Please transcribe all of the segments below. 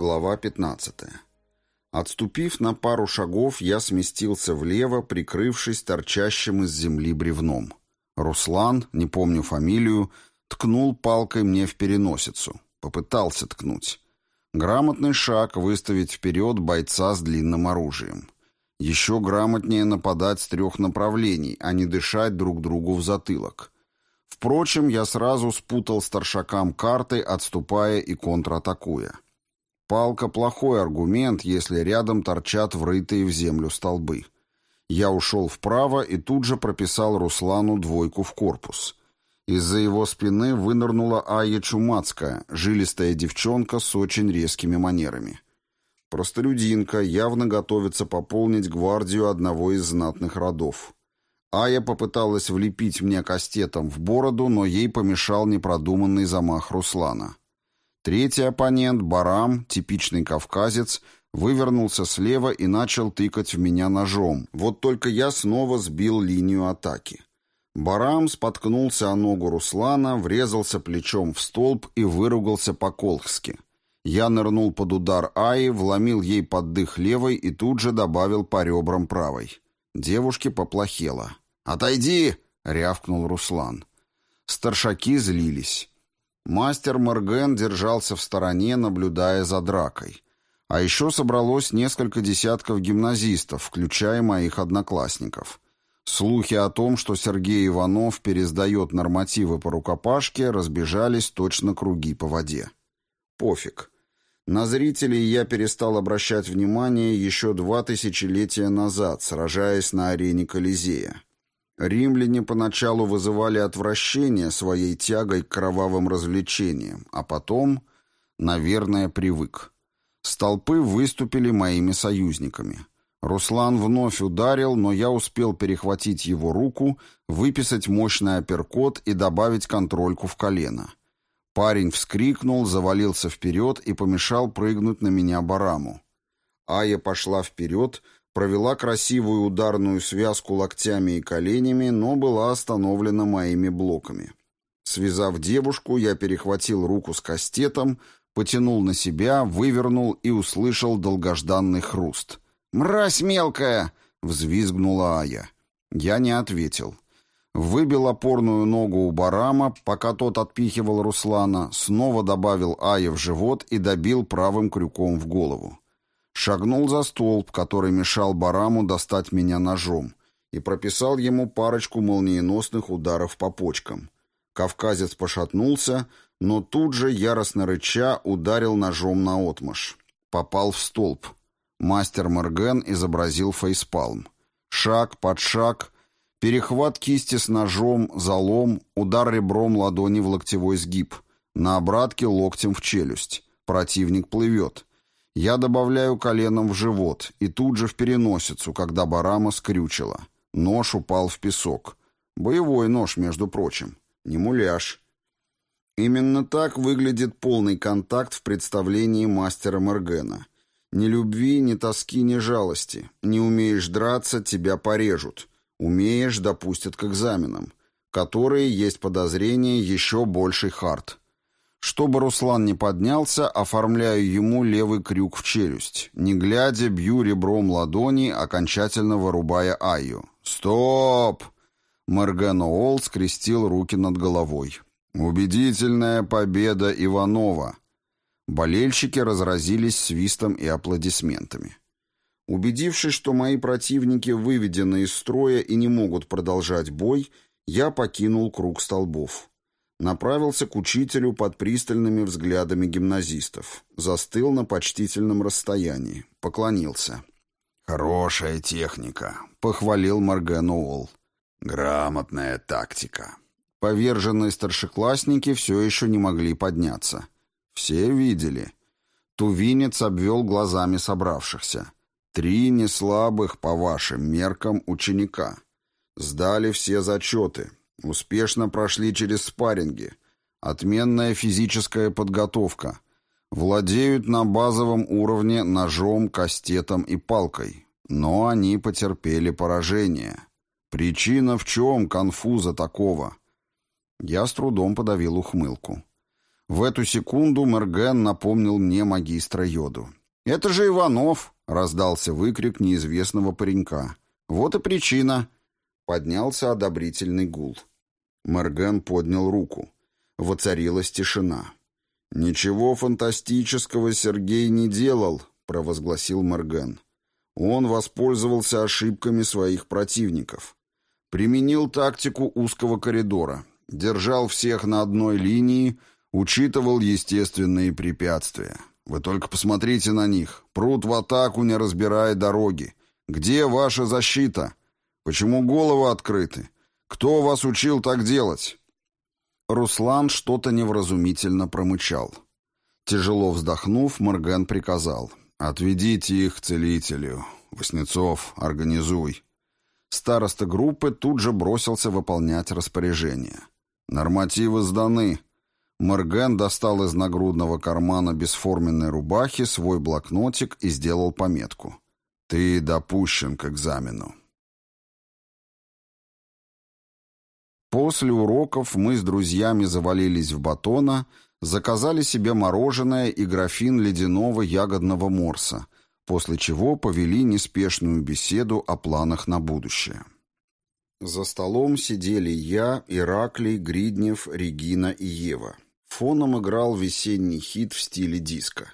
Глава 15. Отступив на пару шагов, я сместился влево, прикрывшись торчащим из земли бревном. Руслан, не помню фамилию, ткнул палкой мне в переносицу. Попытался ткнуть. Грамотный шаг выставить вперед бойца с длинным оружием. Еще грамотнее нападать с трех направлений, а не дышать друг другу в затылок. Впрочем, я сразу спутал старшакам карты, отступая и контратакуя. Палка — плохой аргумент, если рядом торчат врытые в землю столбы. Я ушел вправо и тут же прописал Руслану двойку в корпус. Из-за его спины вынырнула Ая Чумацкая, жилистая девчонка с очень резкими манерами. Простолюдинка явно готовится пополнить гвардию одного из знатных родов. Ая попыталась влепить мне кастетом в бороду, но ей помешал непродуманный замах Руслана. Третий оппонент, Барам, типичный кавказец, вывернулся слева и начал тыкать в меня ножом. Вот только я снова сбил линию атаки. Барам споткнулся о ногу Руслана, врезался плечом в столб и выругался по-колхски. Я нырнул под удар Аи, вломил ей под дых левой и тут же добавил по ребрам правой. Девушке поплохело. «Отойди!» — рявкнул Руслан. Старшаки злились. Мастер Морген держался в стороне, наблюдая за дракой. А еще собралось несколько десятков гимназистов, включая моих одноклассников. Слухи о том, что Сергей Иванов пересдает нормативы по рукопашке, разбежались точно круги по воде. Пофиг. На зрителей я перестал обращать внимание еще два тысячелетия назад, сражаясь на арене Колизея. Римляне поначалу вызывали отвращение своей тягой к кровавым развлечениям, а потом, наверное, привык. Столпы выступили моими союзниками. Руслан вновь ударил, но я успел перехватить его руку, выписать мощный апперкот и добавить контрольку в колено. Парень вскрикнул, завалился вперед и помешал прыгнуть на меня бараму. Ая пошла вперед, провела красивую ударную связку локтями и коленями, но была остановлена моими блоками. Связав девушку, я перехватил руку с кастетом, потянул на себя, вывернул и услышал долгожданный хруст. «Мразь мелкая!» — взвизгнула Ая. Я не ответил. Выбил опорную ногу у Барама, пока тот отпихивал Руслана, снова добавил Ае в живот и добил правым крюком в голову. Шагнул за столб, который мешал Бараму достать меня ножом, и прописал ему парочку молниеносных ударов по почкам. Кавказец пошатнулся, но тут же, яростно рыча, ударил ножом на отмаш. Попал в столб. Мастер Мерген изобразил фейспалм. Шаг под шаг — Перехват кисти с ножом, залом, удар ребром ладони в локтевой сгиб. На обратке локтем в челюсть. Противник плывет. Я добавляю коленом в живот и тут же в переносицу, когда барама скрючила. Нож упал в песок. Боевой нож, между прочим. Не муляж. Именно так выглядит полный контакт в представлении мастера Мергена. Ни любви, ни тоски, ни жалости. Не умеешь драться, тебя порежут. Умеешь, допустят к экзаменам, которые, есть подозрение, еще больший хард. Чтобы Руслан не поднялся, оформляю ему левый крюк в челюсть. Не глядя, бью ребром ладони, окончательно вырубая Айю. «Стоп!» Мерген Оол скрестил руки над головой. «Убедительная победа Иванова!» Болельщики разразились свистом и аплодисментами. Убедившись, что мои противники выведены из строя и не могут продолжать бой, я покинул круг столбов. Направился к учителю под пристальными взглядами гимназистов. Застыл на почтительном расстоянии. Поклонился. «Хорошая техника», — похвалил Марген Уолл. «Грамотная тактика». Поверженные старшеклассники все еще не могли подняться. Все видели. Тувинец обвел глазами собравшихся. Три неслабых, по вашим меркам, ученика. Сдали все зачеты. Успешно прошли через спарринги. Отменная физическая подготовка. Владеют на базовом уровне ножом, кастетом и палкой. Но они потерпели поражение. Причина в чем конфуза такого? Я с трудом подавил ухмылку. В эту секунду Мерген напомнил мне магистра Йоду. «Это же Иванов!» — раздался выкрик неизвестного паренька. «Вот и причина!» Поднялся одобрительный гул. Мерген поднял руку. Воцарилась тишина. «Ничего фантастического Сергей не делал», — провозгласил Мерген. «Он воспользовался ошибками своих противников. Применил тактику узкого коридора, держал всех на одной линии, учитывал естественные препятствия. Вы только посмотрите на них. Прут в атаку, не разбирая дороги. Где ваша защита? Почему головы открыты? Кто вас учил так делать?» Руслан что-то невразумительно промычал. Тяжело вздохнув, Морган приказал. «Отведите их целителю. Васнецов, организуй». Староста группы тут же бросился выполнять распоряжение. «Нормативы сданы». Морган достал из нагрудного кармана бесформенной рубахи свой блокнотик и сделал пометку. «Ты допущен к экзамену». После уроков мы с друзьями завалились в батона, заказали себе мороженое и графин ледяного ягодного морса, после чего повели неспешную беседу о планах на будущее. За столом сидели я, Ираклий, Гриднев, Регина и Ева. Фоном играл весенний хит в стиле диска.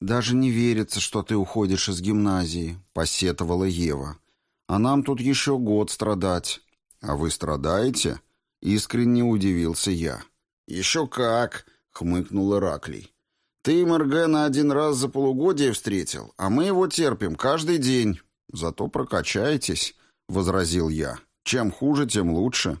«Даже не верится, что ты уходишь из гимназии», — посетовала Ева. «А нам тут еще год страдать». «А вы страдаете?» — искренне удивился я. «Еще как!» — хмыкнул Ираклий. «Ты Мергена один раз за полугодие встретил, а мы его терпим каждый день. Зато прокачаетесь», — возразил я. «Чем хуже, тем лучше».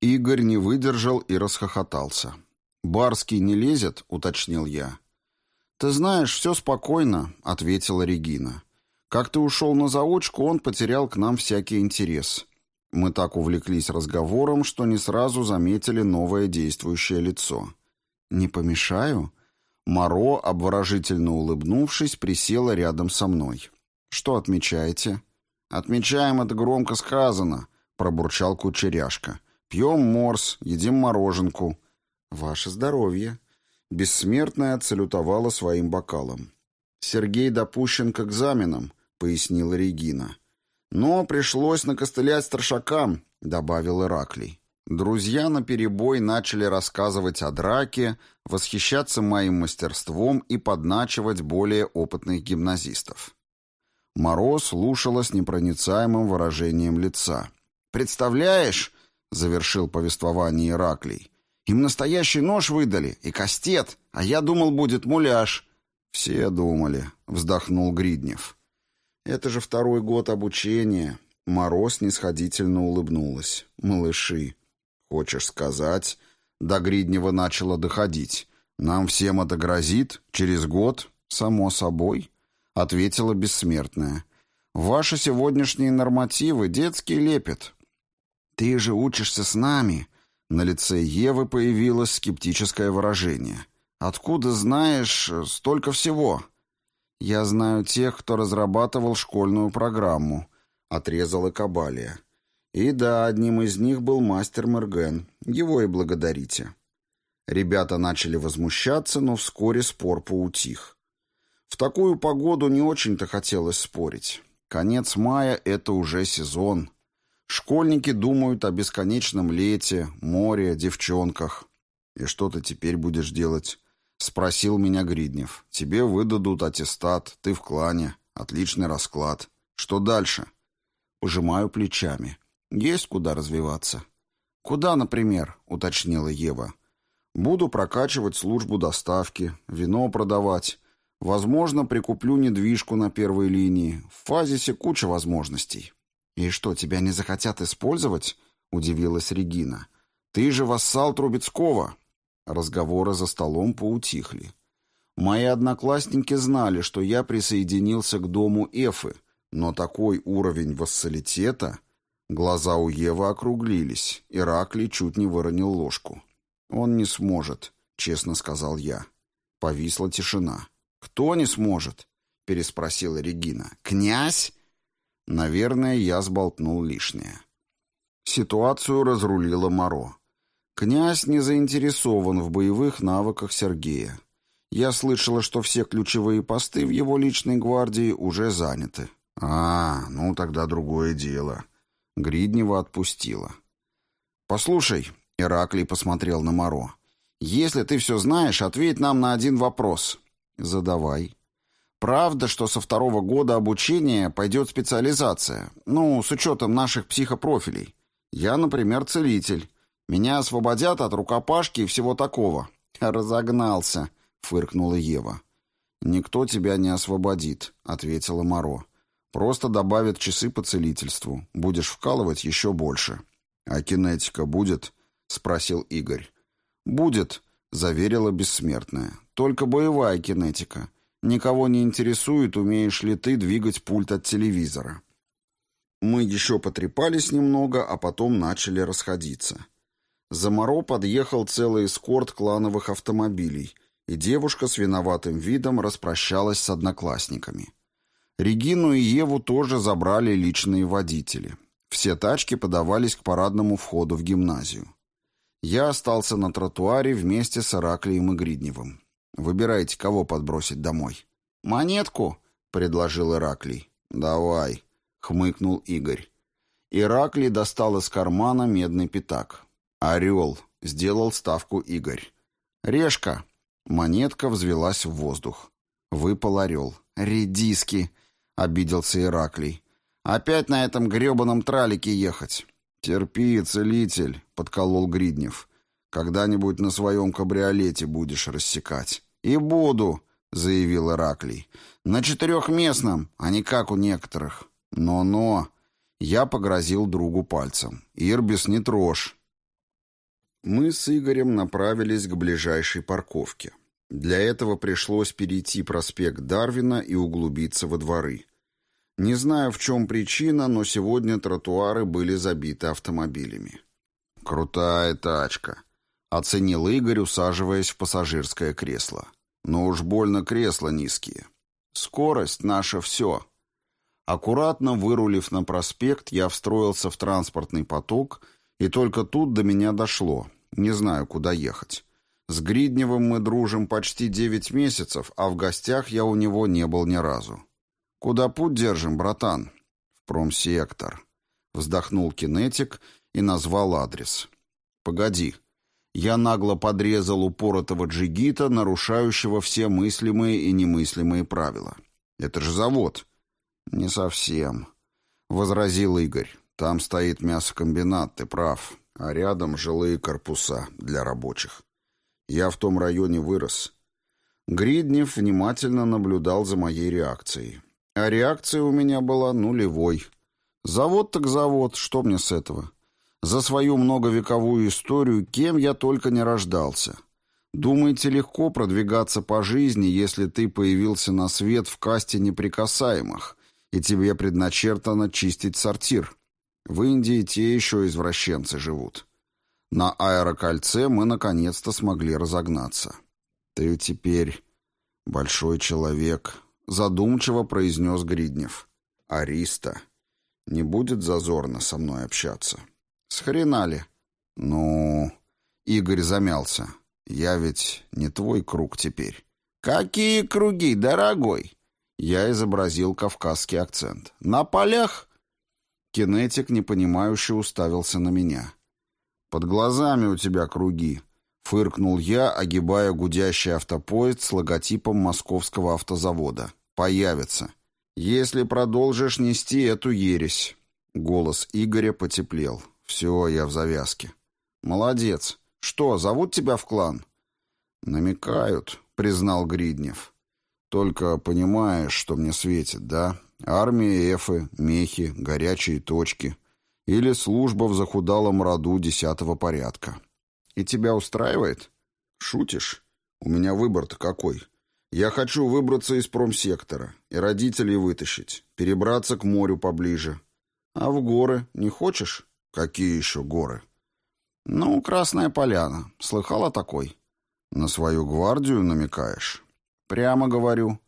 Игорь не выдержал и расхохотался. «Барский не лезет?» — уточнил я. «Ты знаешь, все спокойно», — ответила Регина. «Как ты ушел на заочку, он потерял к нам всякий интерес. Мы так увлеклись разговором, что не сразу заметили новое действующее лицо. «Не помешаю?» Моро, обворожительно улыбнувшись, присела рядом со мной. «Что отмечаете?» «Отмечаем это громко сказано», — пробурчал кучеряшка. «Пьем морс, едим мороженку». «Ваше здоровье». Бессмертная отсалютовала своим бокалом. «Сергей допущен к экзаменам», — пояснила Регина. «Но пришлось накостылять старшакам», — добавил Ираклий. Друзья наперебой начали рассказывать о драке, восхищаться моим мастерством и подначивать более опытных гимназистов. Мороз слушала с непроницаемым выражением лица. «Представляешь?» — завершил повествование Ираклий. «Им настоящий нож выдали и кастет, а я думал, будет муляж». «Все думали», — вздохнул Гриднев. Это же второй год обучения. Мороз нисходительно улыбнулась. Малыши. Хочешь сказать? До Гриднева начало доходить. Нам всем это грозит? Через год? Само собой. Ответила бессмертная. Ваши сегодняшние нормативы детский лепет. Ты же учишься с нами. На лице Евы появилось скептическое выражение. Откуда знаешь столько всего? «Я знаю тех, кто разрабатывал школьную программу», — отрезала Кабалия. «И да, одним из них был мастер Мерген. Его и благодарите». Ребята начали возмущаться, но вскоре спор поутих. В такую погоду не очень-то хотелось спорить. Конец мая — это уже сезон. Школьники думают о бесконечном лете, море, девчонках. И что ты теперь будешь делать? — спросил меня Гриднев. «Тебе выдадут аттестат, ты в клане, отличный расклад. Что дальше?» Пожимаю плечами. «Есть куда развиваться». «Куда, например?» — уточнила Ева. «Буду прокачивать службу доставки, вино продавать. Возможно, прикуплю недвижку на первой линии. В фазисе куча возможностей». «И что, тебя не захотят использовать?» — удивилась Регина. «Ты же вассал Трубецкого». Разговоры за столом поутихли. Мои одноклассники знали, что я присоединился к дому Эфы, но такой уровень вассалитета... Глаза у Евы округлились. Иракли чуть не выронил ложку. «Он не сможет», — честно сказал я. Повисла тишина. «Кто не сможет?» — переспросила Регина. «Князь?» Наверное, я сболтнул лишнее. Ситуацию разрулила Моро. Князь не заинтересован в боевых навыках Сергея. Я слышала, что все ключевые посты в его личной гвардии уже заняты. А, ну тогда другое дело. Гриднева отпустила. «Послушай», — Ираклий посмотрел на Моро, — «если ты все знаешь, ответь нам на один вопрос». «Задавай». «Правда, что со второго года обучения пойдет специализация? Ну, с учетом наших психопрофилей. Я, например, целитель. Меня освободят от рукопашки и всего такого». «Разогнался», — фыркнула Ева. «Никто тебя не освободит», — ответила Моро. «Просто добавят часы по целительству. Будешь вкалывать еще больше». «А кинетика будет?» — спросил Игорь. «Будет», — заверила бессмертная. «Только боевая кинетика. Никого не интересует, умеешь ли ты двигать пульт от телевизора». Мы еще потрепались немного, а потом начали расходиться. За Моро подъехал целый эскорт клановых автомобилей, и девушка с виноватым видом распрощалась с одноклассниками. Регину и Еву тоже забрали личные водители. Все тачки подавались к парадному входу в гимназию. Я остался на тротуаре вместе с Ираклием и Гридневым. Выбирайте, кого подбросить домой. «Монетку?» — предложил Ираклий. «Давай», — хмыкнул Игорь. Ираклий достал из кармана медный пятак. «Орел», — сделал ставку Игорь. «Решка», Монетка взвелась в воздух. Выпал орел. «Редиски!» — обиделся Ираклий. «Опять на этом гребаном тралике ехать!» «Терпи, целитель!» — подколол Гриднев. «Когда-нибудь на своем кабриолете будешь рассекать». «И буду!» — заявил Ираклий. «На четырехместном, а не как у некоторых». «Но-но!» Я погрозил другу пальцем. «Ирбис, не трожь!» Мы с Игорем направились к ближайшей парковке. Для этого пришлось перейти проспект Дарвина и углубиться во дворы. Не знаю, в чем причина, но сегодня тротуары были забиты автомобилями. «Крутая тачка», — оценил Игорь, усаживаясь в пассажирское кресло. «Но уж больно кресла низкие. Скорость — наше все». Аккуратно вырулив на проспект, я встроился в транспортный поток — и только тут до меня дошло. Не знаю, куда ехать. С Гридневым мы дружим почти девять месяцев, а в гостях я у него не был ни разу. «Куда путь держим, братан?» «В промсектор». Вздохнул кинетик и назвал адрес. «Погоди». Я нагло подрезал упоротого джигита, нарушающего все мыслимые и немыслимые правила. «Это же завод». «Не совсем», — возразил Игорь. Там стоит мясокомбинат, ты прав. А рядом жилые корпуса для рабочих. Я в том районе вырос. Гриднев внимательно наблюдал за моей реакцией. А реакция у меня была нулевой. Завод так завод, что мне с этого? За свою многовековую историю кем я только не рождался. Думаете, легко продвигаться по жизни, если ты появился на свет в касте неприкасаемых, и тебе предначертано чистить сортир? В Индии те еще извращенцы живут. На аэрокольце мы наконец-то смогли разогнаться. Ты теперь большой человек, задумчиво произнес Гриднев. Ариста. Не будет зазорно со мной общаться. С хрена ли? Ну, Игорь замялся. Я ведь не твой круг теперь. Какие круги, дорогой? Я изобразил кавказский акцент. На полях? Кинетик, непонимающе, уставился на меня. «Под глазами у тебя круги», — фыркнул я, огибая гудящий автопоезд с логотипом московского автозавода. «Появится. Если продолжишь нести эту ересь». Голос Игоря потеплел. «Все, я в завязке». «Молодец. Что, зовут тебя в клан?» «Намекают», — признал Гриднев. «Только понимаешь, что мне светит, да? Армия Эфы, мехи, горячие точки. Или служба в захудалом роду десятого порядка. И тебя устраивает? Шутишь? У меня выбор-то какой? Я хочу выбраться из промсектора и родителей вытащить, перебраться к морю поближе. А в горы не хочешь? Какие еще горы? Ну, Красная Поляна. Слыхала такой? На свою гвардию намекаешь? Прямо говорю.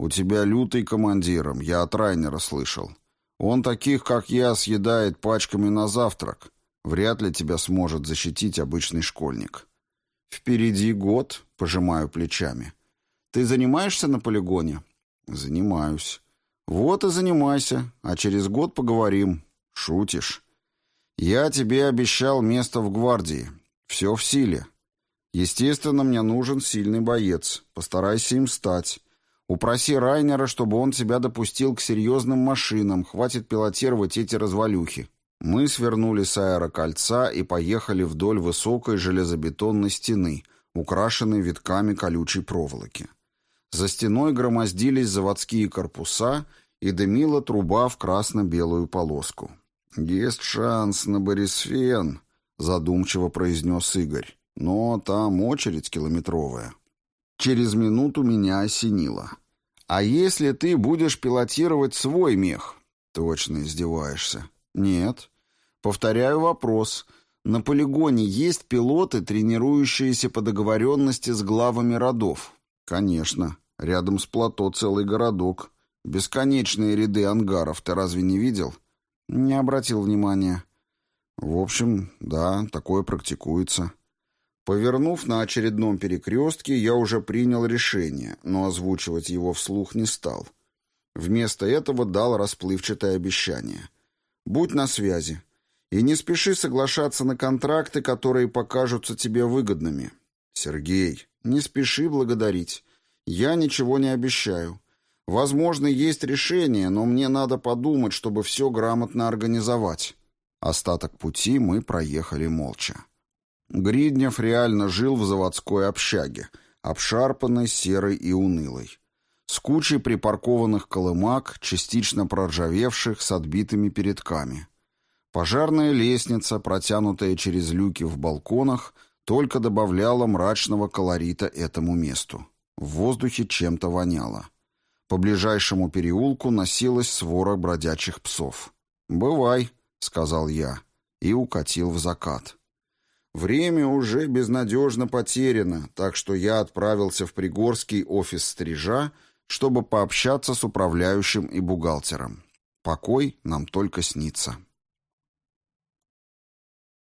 «У тебя лютый командиром, я от Райнера слышал. Он таких, как я, съедает пачками на завтрак. Вряд ли тебя сможет защитить обычный школьник. Впереди год, пожимаю плечами. Ты занимаешься на полигоне? Занимаюсь. Вот и занимайся, а через год поговорим. Шутишь? Я тебе обещал место в гвардии. Все в силе. Естественно, мне нужен сильный боец. Постарайся им стать. Упроси Райнера, чтобы он тебя допустил к серьезным машинам. Хватит пилотировать эти развалюхи. Мы свернули с аэрокольца и поехали вдоль высокой железобетонной стены, украшенной витками колючей проволоки. За стеной громоздились заводские корпуса и дымила труба в красно-белую полоску. «Есть шанс на Борисфен», — задумчиво произнес Игорь. «Но там очередь километровая». Через минуту меня осенило. «А если ты будешь пилотировать свой мех?» «Точно издеваешься». «Нет». «Повторяю вопрос. На полигоне есть пилоты, тренирующиеся по договоренности с главами родов?» «Конечно. Рядом с плато целый городок. Бесконечные ряды ангаров. Ты разве не видел?» «Не обратил внимания». «В общем, да, такое практикуется». Повернув на очередном перекрестке, я уже принял решение, но озвучивать его вслух не стал. Вместо этого дал расплывчатое обещание. «Будь на связи. И не спеши соглашаться на контракты, которые покажутся тебе выгодными. Сергей, не спеши благодарить. Я ничего не обещаю. Возможно, есть решение, но мне надо подумать, чтобы все грамотно организовать». Остаток пути мы проехали молча. Гриднев реально жил в заводской общаге, обшарпанной, серой и унылой. С кучей припаркованных колымак, частично проржавевших, с отбитыми передками. Пожарная лестница, протянутая через люки в балконах, только добавляла мрачного колорита этому месту. В воздухе чем-то воняло. По ближайшему переулку носилась свора бродячих псов. «Бывай», — сказал я, и укатил в закат. Время уже безнадежно потеряно, так что я отправился в Пригорский офис стрижа, чтобы пообщаться с управляющим и бухгалтером. Покой нам только снится.